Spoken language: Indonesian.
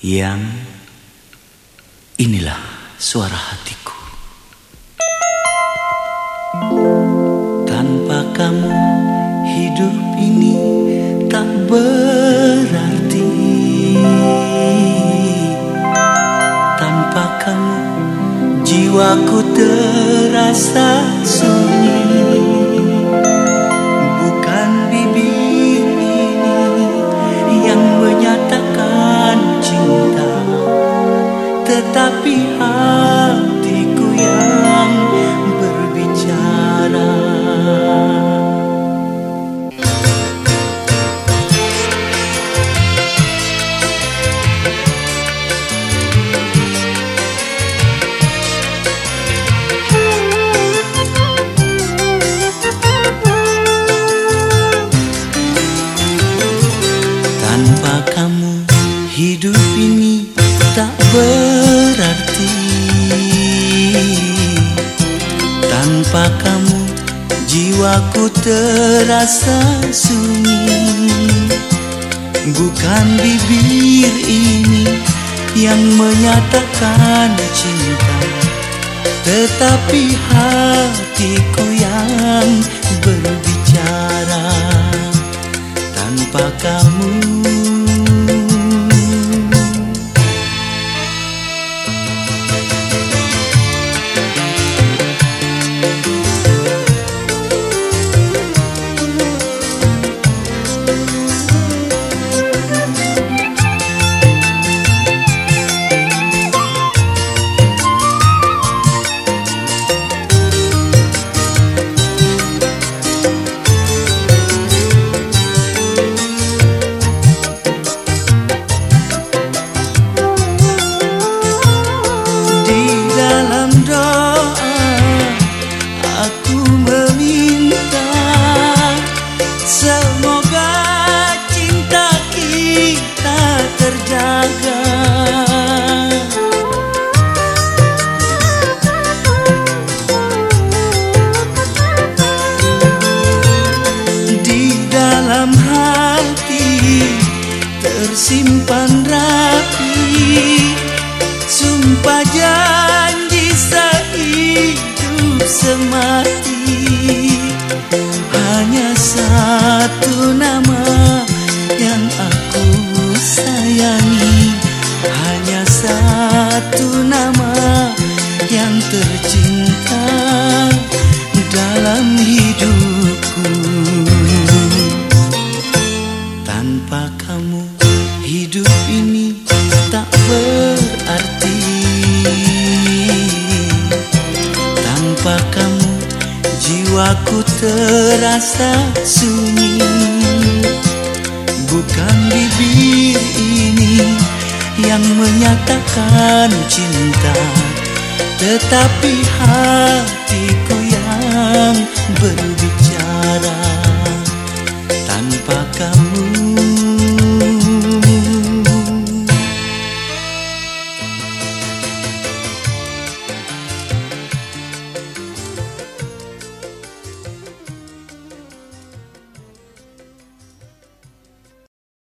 yang inilah suara hatiku. Tanpa kamu hidup ini tak berarti. Tanpa kamu jiwaku terasa sunyi. Tanpa kamu hidup ini tak berarti Tanpa kamu jiwaku terasa sunyi. Bukan bibir ini yang menyatakan cinta Tetapi hatiku yang hati tersimpan rapi. Sumpah janji sehidup semati. Hanya satu nama berarti Tanpa kamu jiwaku terasa sunyi. Bukan bibir ini yang menyatakan cinta Tetapi hati